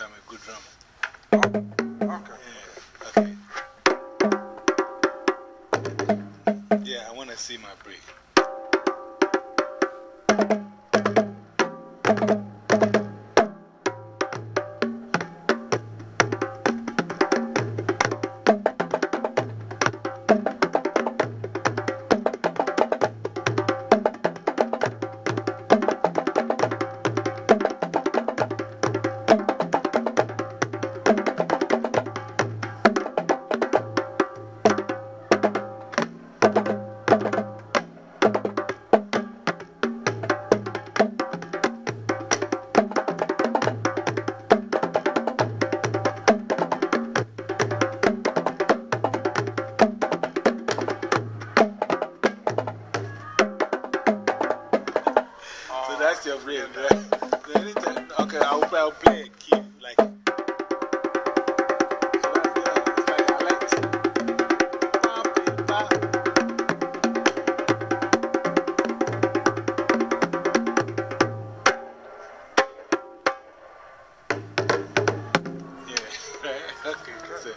I'm a good drummer. Okay. Yeah, okay. Yeah, I want to see my break. That's your right? Anytime, okay, I'll, I'll play a key, like. Okay, so